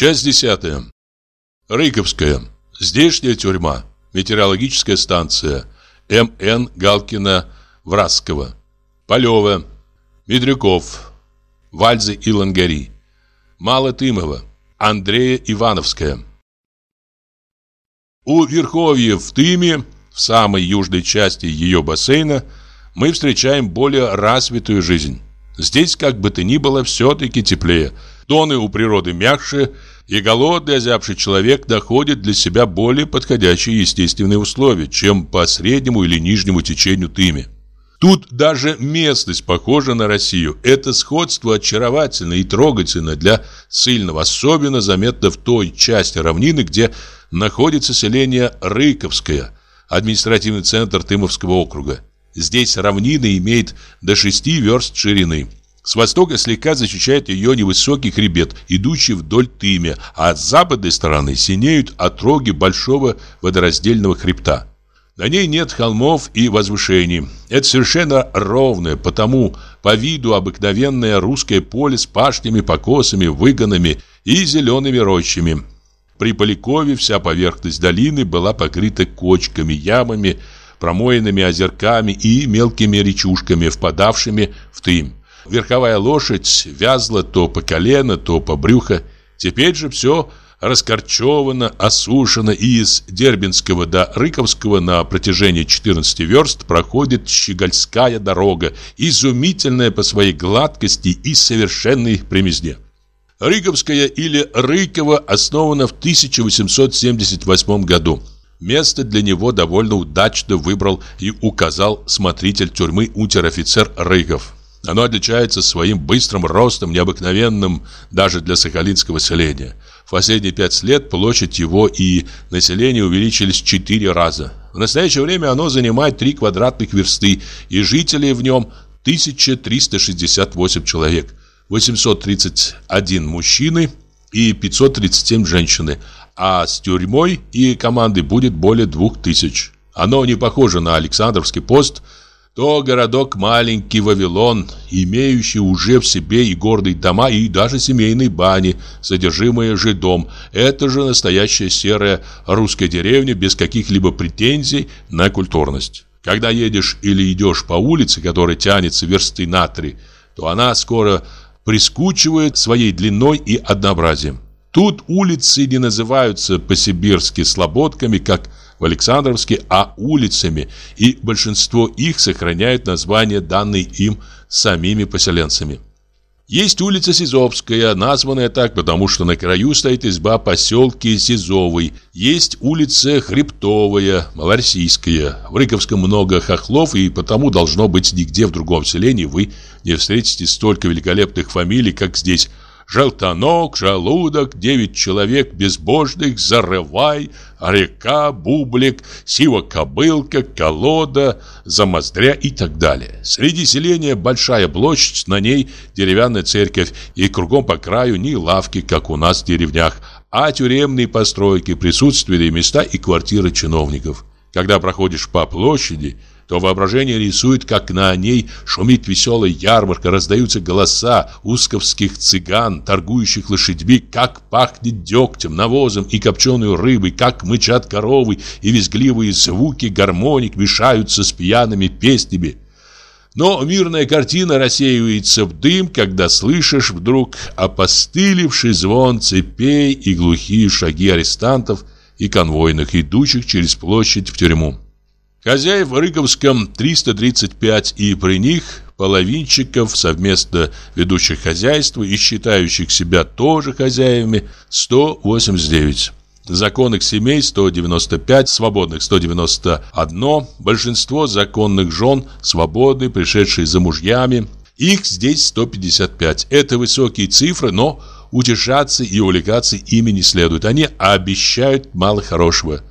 Часть десятая. Рыковская. Здешняя тюрьма. Метеорологическая станция. М.Н. Галкина-Вразского. Полева. Медрюков. Вальзы и Лангари. Малотымова. Андрея Ивановская. У Верховья в Тыме, в самой южной части ее бассейна, мы встречаем более развитую жизнь. Здесь, как бы то ни было, все-таки теплее. Тоны у природы мягче, и голодный, озябший человек находит для себя более подходящие естественные условия, чем по среднему или нижнему течению Тыме. Тут даже местность похожа на Россию. Это сходство очаровательно и трогательно для сильного. Особенно заметно в той части равнины, где находится селение Рыковское, административный центр Тымовского округа. Здесь равнина имеет до 6 верст ширины. С востока слегка защищает ее невысокий хребет, идущий вдоль Тымя, а с западной стороны синеют отроги большого водораздельного хребта. На ней нет холмов и возвышений. Это совершенно ровное, потому по виду обыкновенное русское поле с пашнями, покосами, выгонами и зелеными рощами. При Полякове вся поверхность долины была покрыта кочками, ямами, промоенными озерками и мелкими речушками, впадавшими в Тым. Верховая лошадь вязла то по колено, то по брюхо. Теперь же все раскорчевано, осушено, и из Дербинского до Рыковского на протяжении 14 верст проходит Щегольская дорога, изумительная по своей гладкости и совершенной примизне. Рыковская или Рыково основана в 1878 году. Место для него довольно удачно выбрал и указал смотритель тюрьмы унтер-офицер Рыков. Оно отличается своим быстрым ростом, необыкновенным даже для сахалинского селения. В последние пять лет площадь его и население увеличились четыре раза. В настоящее время оно занимает 3 квадратных версты, и жителей в нем 1368 человек, 831 мужчины и 537 женщины, а с тюрьмой и командой будет более 2000. Оно не похоже на Александровский пост – то городок маленький Вавилон, имеющий уже в себе и гордые дома, и даже семейные бани, содержимое же дом. Это же настоящая серая русская деревня без каких-либо претензий на культурность. Когда едешь или идешь по улице, которая тянется версты на три, то она скоро прискучивает своей длиной и однообразием. Тут улицы не называются по-сибирски слободками, как в Александровске, а улицами, и большинство их сохраняют названия, данные им самими поселенцами. Есть улица Сизовская, названная так, потому что на краю стоит изба поселки Сизовый. Есть улица Хребтовая, Малороссийская. В Рыковском много хохлов, и потому должно быть нигде в другом селении вы не встретите столько великолепных фамилий, как здесь – Желтонок, желудок, девять человек безбожных, зарывай, река, бублик, сива-кобылка, колода, замоздря и так далее. Среди селения большая площадь, на ней деревянная церковь, и кругом по краю ни лавки, как у нас в деревнях, а тюремные постройки, присутственные места и квартиры чиновников. Когда проходишь по площади, то воображение рисует, как на ней шумит веселая ярмарка, раздаются голоса узковских цыган, торгующих лошадьми, как пахнет дегтем, навозом и копченой рыбой, как мычат коровы, и визгливые звуки гармоник мешаются с пьяными песнями. Но мирная картина рассеивается в дым, когда слышишь вдруг опостылевший звон цепей и глухие шаги арестантов и конвойных, идущих через площадь в тюрьму. Хозяев в Рыковском 335 и при них половинчиков, совместно ведущих хозяйство и считающих себя тоже хозяевами 189. Законных семей 195, свободных 191, большинство законных жен свободны, пришедшие за мужьями. Их здесь 155. Это высокие цифры, но утешаться и увлекаться ими не следует. Они обещают мало хорошего.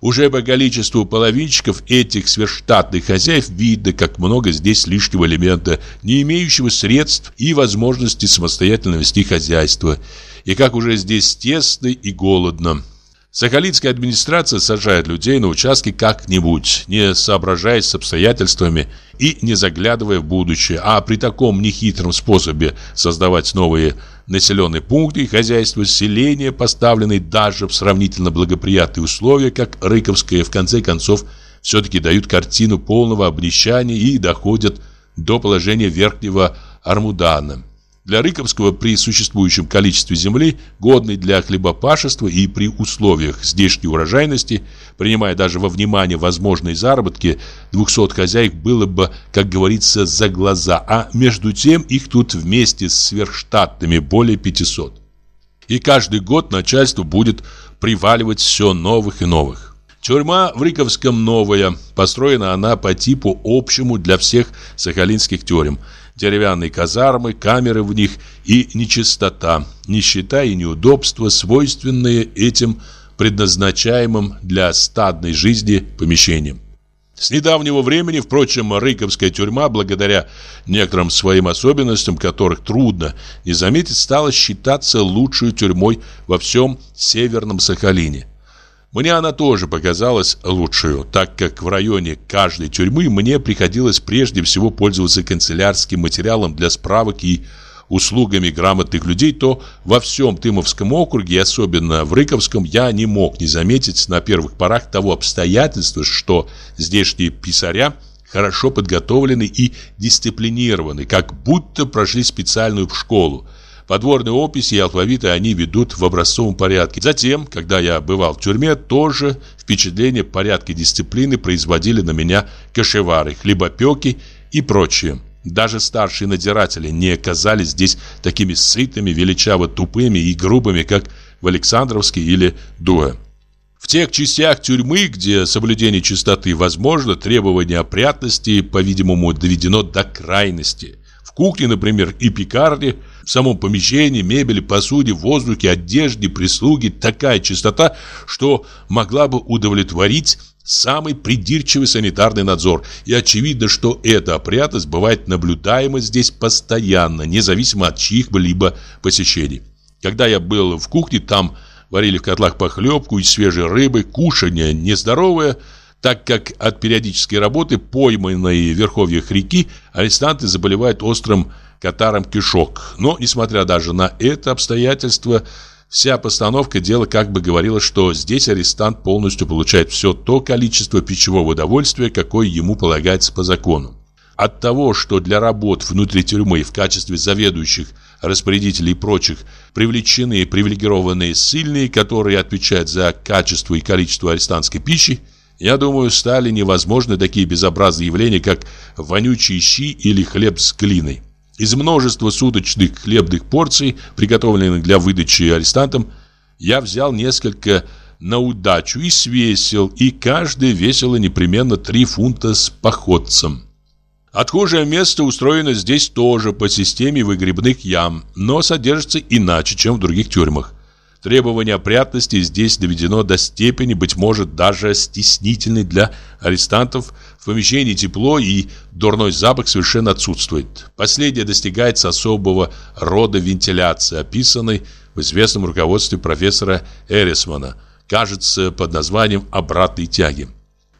Уже по количеству половинчиков этих сверхштатных хозяев видно, как много здесь лишнего элемента, не имеющего средств и возможности самостоятельно вести хозяйство, и как уже здесь тесно и голодно. Сахалинская администрация сажает людей на участке как-нибудь, не соображаясь с обстоятельствами и не заглядывая в будущее. А при таком нехитром способе создавать новые населенные пункты и хозяйства селения, поставленные даже в сравнительно благоприятные условия, как Рыковское, в конце концов, все-таки дают картину полного обнищания и доходят до положения верхнего Армудана. Для Рыковского при существующем количестве земли, годной для хлебопашества и при условиях здешней урожайности, принимая даже во внимание возможные заработки, 200 хозяек было бы, как говорится, за глаза, а между тем их тут вместе с сверхштатными более 500. И каждый год начальство будет приваливать все новых и новых. Тюрьма в Рыковском новая, построена она по типу общему для всех сахалинских тюрем – деревянные казармы, камеры в них и нечистота, нищета и неудобства, свойственные этим предназначаемым для стадной жизни помещениям. С недавнего времени, впрочем, Рыковская тюрьма, благодаря некоторым своим особенностям, которых трудно не заметить, стала считаться лучшей тюрьмой во всем Северном Сахалине. Мне она тоже показалась лучшую, так как в районе каждой тюрьмы мне приходилось прежде всего пользоваться канцелярским материалом для справок и услугами грамотных людей, то во всем Тымовском округе, особенно в Рыковском, я не мог не заметить на первых порах того обстоятельства, что здешние писаря хорошо подготовлены и дисциплинированы, как будто прошли специальную школу, Подворные описи и алфавиты они ведут в образцовом порядке. Затем, когда я бывал в тюрьме, тоже впечатление порядка дисциплины производили на меня кашевары, хлебопеки и прочее. Даже старшие надзиратели не оказались здесь такими сытыми, величаво тупыми и грубыми, как в Александровске или Дуэ. В тех частях тюрьмы, где соблюдение чистоты возможно, требование опрятности, по-видимому, доведено до крайности. В кухне, например, и пекарне – в самом помещении, мебели, посуде, воздухе, одежде, прислуге такая чистота, что могла бы удовлетворить самый придирчивый санитарный надзор. И очевидно, что эта опрятность бывает наблюдаема здесь постоянно, независимо от чьих-либо посещений. Когда я был в кухне, там варили в котлах похлебку из свежей рыбы, кушанье нездоровое, так как от периодической работы, пойманной в верховьях реки, арестанты заболевают острым катаром кишок. Но, несмотря даже на это обстоятельство, вся постановка дела как бы говорила, что здесь арестант полностью получает все то количество пищевого удовольствия, какое ему полагается по закону. От того, что для работ внутри тюрьмы в качестве заведующих, распорядителей и прочих привлечены привилегированные ссыльные, которые отвечают за качество и количество арестантской пищи, я думаю, стали невозможны такие безобразные явления, как вонючие щи или хлеб с глиной. Из множества суточных хлебных порций, приготовленных для выдачи арестантам, я взял несколько на удачу и свесил, и каждый весило непременно 3 фунта с походцем. Отхожее место устроено здесь тоже по системе выгребных ям, но содержится иначе, чем в других тюрьмах. Требование опрятности здесь доведено до степени, быть может, даже стеснительной для арестантов. В помещении тепло и дурной запах совершенно отсутствует. Последнее достигается особого рода вентиляции, описанной в известном руководстве профессора Эрисмана, кажется, под названием «обратной тяги».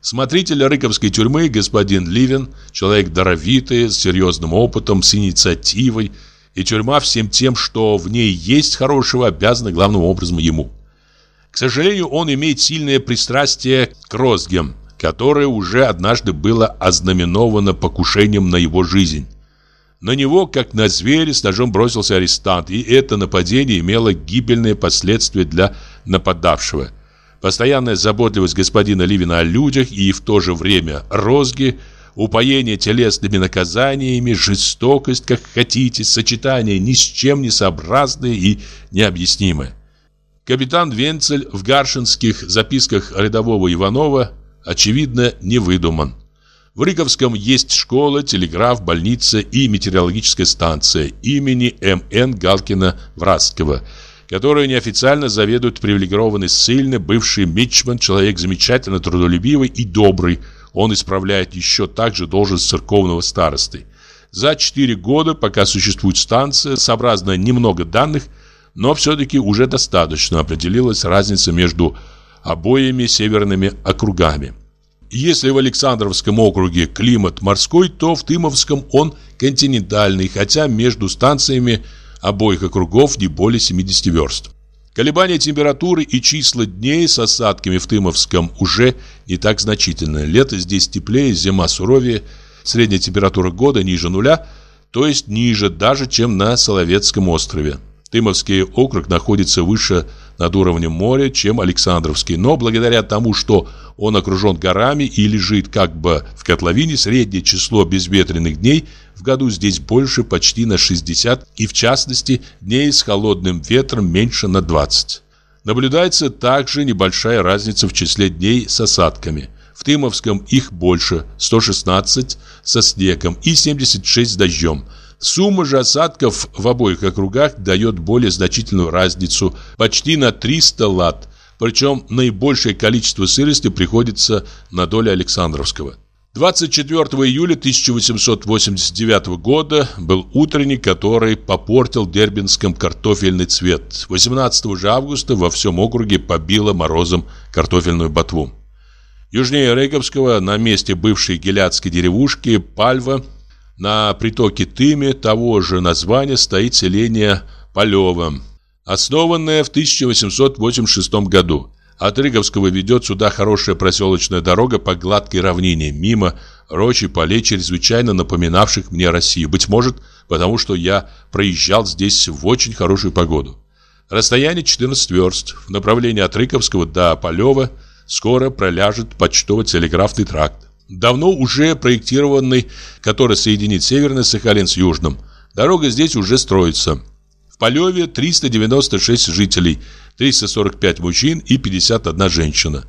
Смотритель Рыковской тюрьмы, господин Ливен, человек даровитый, с серьезным опытом, с инициативой, и тюрьма всем тем, что в ней есть хорошего, обязана главным образом ему. К сожалению, он имеет сильное пристрастие к розгам, которое уже однажды было ознаменовано покушением на его жизнь. На него, как на зверя, с ножом бросился арестант, и это нападение имело гибельные последствия для нападавшего. Постоянная заботливость господина Ливина о людях и в то же время розги – упоение телесными наказаниями, жестокость, как хотите, сочетание ни с чем не сообразное и необъяснимое. Капитан Венцель в гаршинских записках рядового Иванова, очевидно, не выдуман. В Рыковском есть школа, телеграф, больница и метеорологическая станция имени М.Н. Галкина-Вразского, которую неофициально заведует привилегированный ссыльный бывший мичман, человек замечательно трудолюбивый и добрый, он исправляет еще также должность церковного старосты. За 4 года, пока существует станция, сообразно немного данных, но все-таки уже достаточно определилась разница между обоими северными округами. Если в Александровском округе климат морской, то в Тымовском он континентальный, хотя между станциями обоих округов не более 70 верст. Колебания температуры и числа дней с осадками в Тымовском уже не так значительны. Лето здесь теплее, зима суровее, средняя температура года ниже нуля, то есть ниже даже, чем на Соловецком острове. Тымовский округ находится выше над уровнем моря, чем Александровский, но благодаря тому, что он окружен горами и лежит как бы в котловине, среднее число безветренных дней в году здесь больше почти на 60 и в частности дней с холодным ветром меньше на 20. Наблюдается также небольшая разница в числе дней с осадками. В Тымовском их больше, 116 со снегом и 76 с дождем – Сумма же осадков в обоих округах дает более значительную разницу, почти на 300 лат. Причем наибольшее количество сырости приходится на долю Александровского. 24 июля 1889 года был утренник, который попортил Дербинском картофельный цвет. 18 же августа во всем округе побило морозом картофельную ботву. Южнее Рейковского, на месте бывшей геляцкой деревушки Пальва, на притоке Тыме того же названия стоит селение Полево, основанное в 1886 году. От Рыговского ведет сюда хорошая проселочная дорога по гладкой равнине, мимо рощи полей, чрезвычайно напоминавших мне Россию. Быть может, потому что я проезжал здесь в очень хорошую погоду. Расстояние 14 верст. В направлении от Рыковского до Полева скоро проляжет почтово-телеграфный тракт давно уже проектированный, который соединит Северный Сахалин с Южным. Дорога здесь уже строится. В Полеве 396 жителей, 345 мужчин и 51 женщина.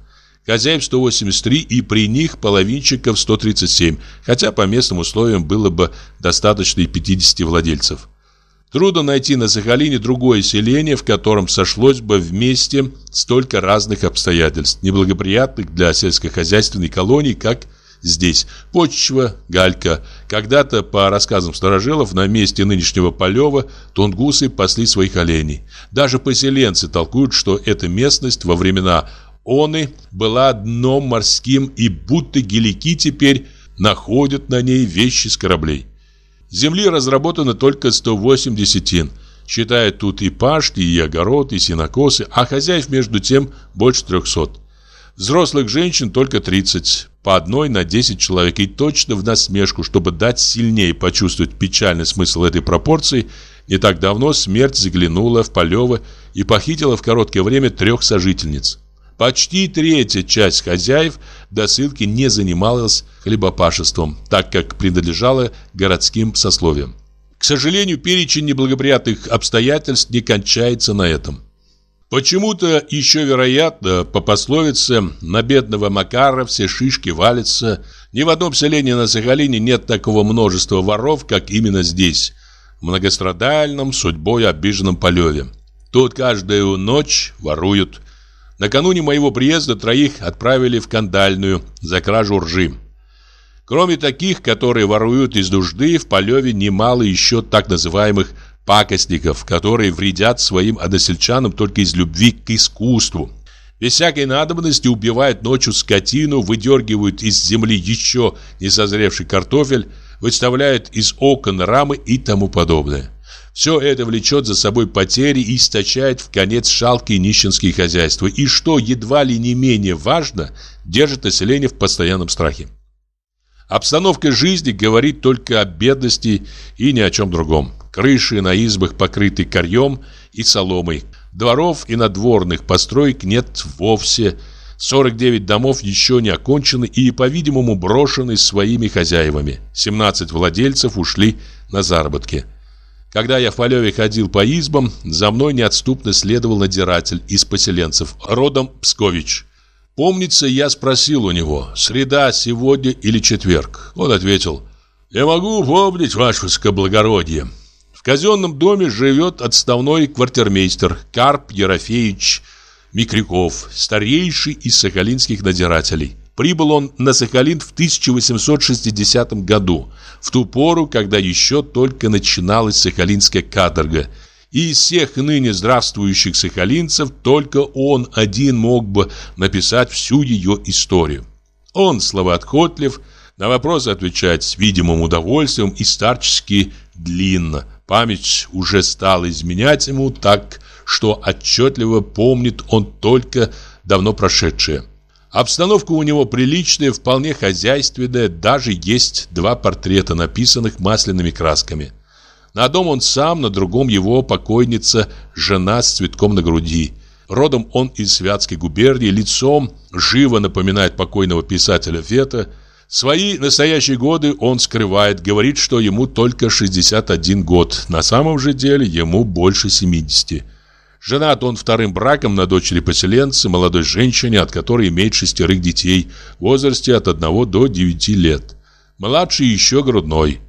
Хозяев 183 и при них половинчиков 137, хотя по местным условиям было бы достаточно и 50 владельцев. Трудно найти на Сахалине другое селение, в котором сошлось бы вместе столько разных обстоятельств, неблагоприятных для сельскохозяйственной колонии, как здесь. Почва, галька. Когда-то, по рассказам старожилов, на месте нынешнего Полева тунгусы пасли своих оленей. Даже поселенцы толкуют, что эта местность во времена Оны была дном морским, и будто гелики теперь находят на ней вещи с кораблей. Земли разработано только 108 десятин. Считая тут и пашни, и огород, и сенокосы, а хозяев между тем больше 300. Взрослых женщин только 30 по одной на 10 человек и точно в насмешку, чтобы дать сильнее почувствовать печальный смысл этой пропорции, не так давно смерть заглянула в Полево и похитила в короткое время трех сожительниц. Почти третья часть хозяев до ссылки не занималась хлебопашеством, так как принадлежала городским сословиям. К сожалению, перечень неблагоприятных обстоятельств не кончается на этом. Почему-то еще вероятно, по пословице «на бедного Макара все шишки валятся», ни в одном селении на Сахалине нет такого множества воров, как именно здесь, в многострадальном, судьбой обиженном Полеве. Тут каждую ночь воруют. Накануне моего приезда троих отправили в кандальную за кражу ржи. Кроме таких, которые воруют из нужды, в Полеве немало еще так называемых пакостников, которые вредят своим односельчанам только из любви к искусству. Без всякой надобности убивают ночью скотину, выдергивают из земли еще не созревший картофель, выставляют из окон рамы и тому подобное. Все это влечет за собой потери и источает в конец шалкие нищенские хозяйства. И что едва ли не менее важно, держит население в постоянном страхе. Обстановка жизни говорит только о бедности и ни о чем другом. Крыши на избах покрыты корьем и соломой. Дворов и надворных построек нет вовсе. 49 домов еще не окончены и, по-видимому, брошены своими хозяевами. 17 владельцев ушли на заработки. Когда я в Полеве ходил по избам, за мной неотступно следовал надзиратель из поселенцев, родом Пскович. Помнится, я спросил у него, среда сегодня или четверг. Он ответил, «Я могу помнить, ваше высокоблагородие казенном доме живет отставной квартирмейстер Карп Ерофеевич Микряков, старейший из сахалинских надзирателей. Прибыл он на Сахалин в 1860 году, в ту пору, когда еще только начиналась сахалинская каторга, И из всех ныне здравствующих сахалинцев только он один мог бы написать всю ее историю. Он словоотходлив, на вопросы отвечает с видимым удовольствием и старчески длинно. Память уже стала изменять ему так, что отчетливо помнит он только давно прошедшее. Обстановка у него приличная, вполне хозяйственная, даже есть два портрета, написанных масляными красками. На одном он сам, на другом его покойница, жена с цветком на груди. Родом он из Святской губернии, лицом живо напоминает покойного писателя Фета. Свои настоящие годы он скрывает, говорит, что ему только 61 год. На самом же деле ему больше 70. Женат он вторым браком на дочери поселенца, молодой женщине, от которой имеет шестерых детей в возрасте от 1 до 9 лет. Младший еще грудной.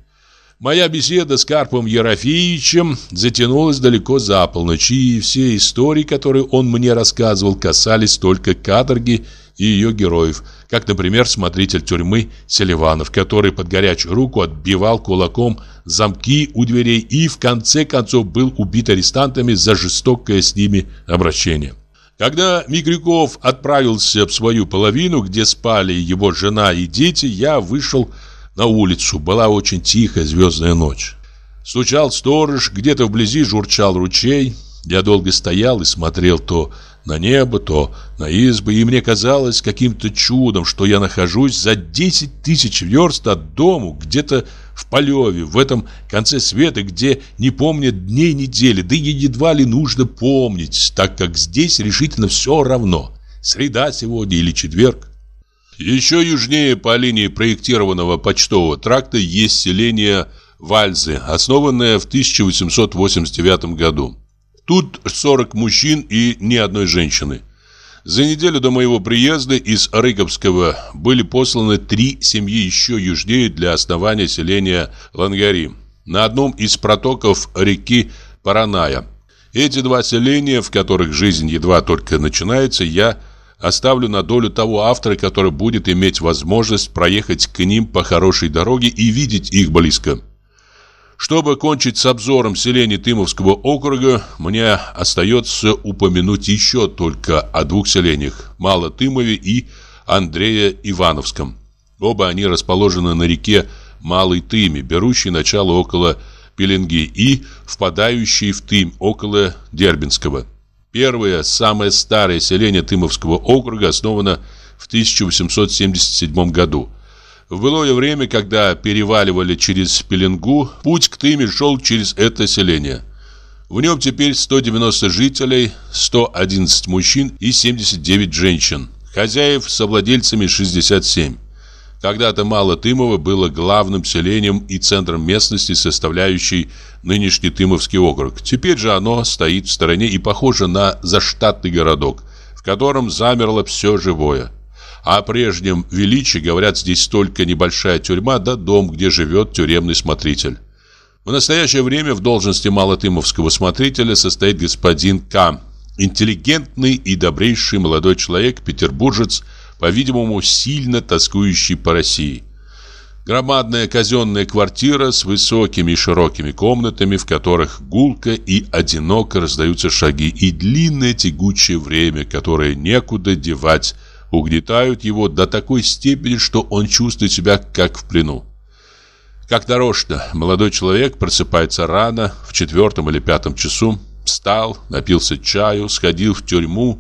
Моя беседа с Карпом Ерофеевичем затянулась далеко за полночь, и все истории, которые он мне рассказывал, касались только каторги и ее героев, как, например, смотритель тюрьмы Селиванов, который под горячую руку отбивал кулаком замки у дверей и в конце концов был убит арестантами за жестокое с ними обращение. Когда Микрюков отправился в свою половину, где спали его жена и дети, я вышел на улицу. Была очень тихая звездная ночь. Стучал сторож, где-то вблизи журчал ручей. Я долго стоял и смотрел то на небо, то на избы, и мне казалось каким-то чудом, что я нахожусь за 10 тысяч верст от дому, где-то в Полеве, в этом конце света, где не помнят дней недели, да и едва ли нужно помнить, так как здесь решительно все равно, среда сегодня или четверг. Еще южнее по линии проектированного почтового тракта есть селение Вальзы, основанное в 1889 году. Тут 40 мужчин и ни одной женщины. За неделю до моего приезда из Рыковского были посланы три семьи еще южнее для основания селения Лангари на одном из протоков реки Параная. Эти два селения, в которых жизнь едва только начинается, я оставлю на долю того автора, который будет иметь возможность проехать к ним по хорошей дороге и видеть их близко. Чтобы кончить с обзором селений Тымовского округа, мне остается упомянуть еще только о двух селениях – Малотымове и Андрея Ивановском. Оба они расположены на реке Малой Тыме, берущей начало около Пеленги и впадающей в Тым около Дербинского. Первое, самое старое селение Тымовского округа основано в 1877 году. В былое время, когда переваливали через Пеленгу, путь к Тыме шел через это селение. В нем теперь 190 жителей, 111 мужчин и 79 женщин. Хозяев с владельцами 67. Когда-то Мало Тымово было главным селением и центром местности, составляющей нынешний Тымовский округ. Теперь же оно стоит в стороне и похоже на заштатный городок, в котором замерло все живое. О прежнем величии говорят здесь только небольшая тюрьма да дом, где живет тюремный смотритель. В настоящее время в должности малотымовского смотрителя состоит господин К. Интеллигентный и добрейший молодой человек, петербуржец – по-видимому, сильно тоскующий по России. Громадная казенная квартира с высокими и широкими комнатами, в которых гулко и одиноко раздаются шаги, и длинное тягучее время, которое некуда девать, угнетают его до такой степени, что он чувствует себя как в плену. Как нарочно, молодой человек просыпается рано, в четвертом или пятом часу, встал, напился чаю, сходил в тюрьму,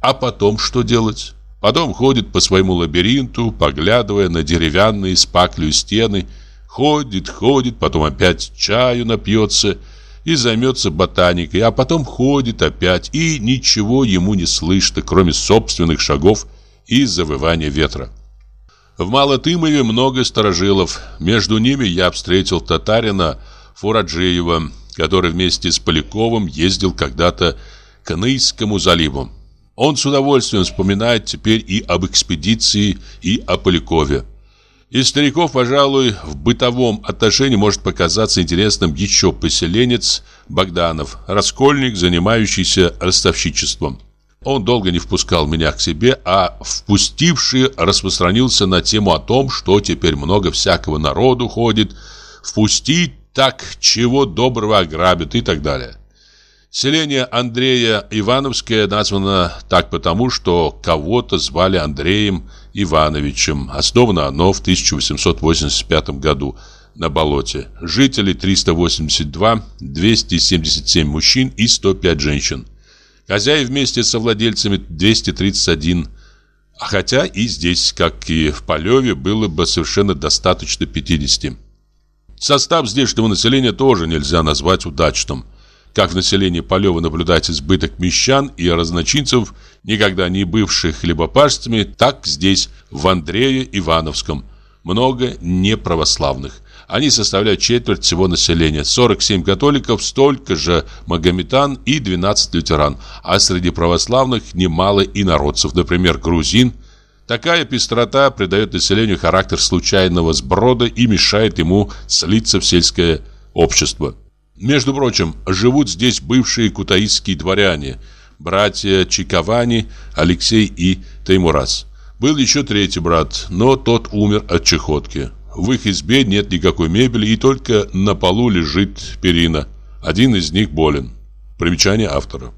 а потом что делать? Потом ходит по своему лабиринту, поглядывая на деревянные с стены. Ходит, ходит, потом опять чаю напьется и займется ботаникой, а потом ходит опять, и ничего ему не слышно, кроме собственных шагов и завывания ветра. В Малотымове много сторожилов. Между ними я встретил татарина Фураджиева, который вместе с Поляковым ездил когда-то к Нейскому заливу. Он с удовольствием вспоминает теперь и об экспедиции, и о Полякове. Из стариков, пожалуй, в бытовом отношении может показаться интересным еще поселенец Богданов, раскольник, занимающийся ростовщичеством. Он долго не впускал меня к себе, а впустивший распространился на тему о том, что теперь много всякого народу ходит, впустить так чего доброго ограбят и так далее. Селение Андрея Ивановское названо так потому, что кого-то звали Андреем Ивановичем. Основано оно в 1885 году на болоте. Жители 382, 277 мужчин и 105 женщин. Хозяев вместе со владельцами 231 а хотя и здесь, как и в Полеве, было бы совершенно достаточно 50. Состав здешнего населения тоже нельзя назвать удачным. Как в населении Полева наблюдается избыток мещан и разночинцев, никогда не бывших хлебопашцами, так здесь, в Андрее Ивановском, много неправославных. Они составляют четверть всего населения. 47 католиков, столько же магометан и 12 лютеран. А среди православных немало инородцев, например, грузин. Такая пестрота придает населению характер случайного сброда и мешает ему слиться в сельское общество. Между прочим, живут здесь бывшие кутаисские дворяне, братья Чиковани, Алексей и Таймурас. Был еще третий брат, но тот умер от чехотки. В их избе нет никакой мебели и только на полу лежит перина. Один из них болен. Примечание автора.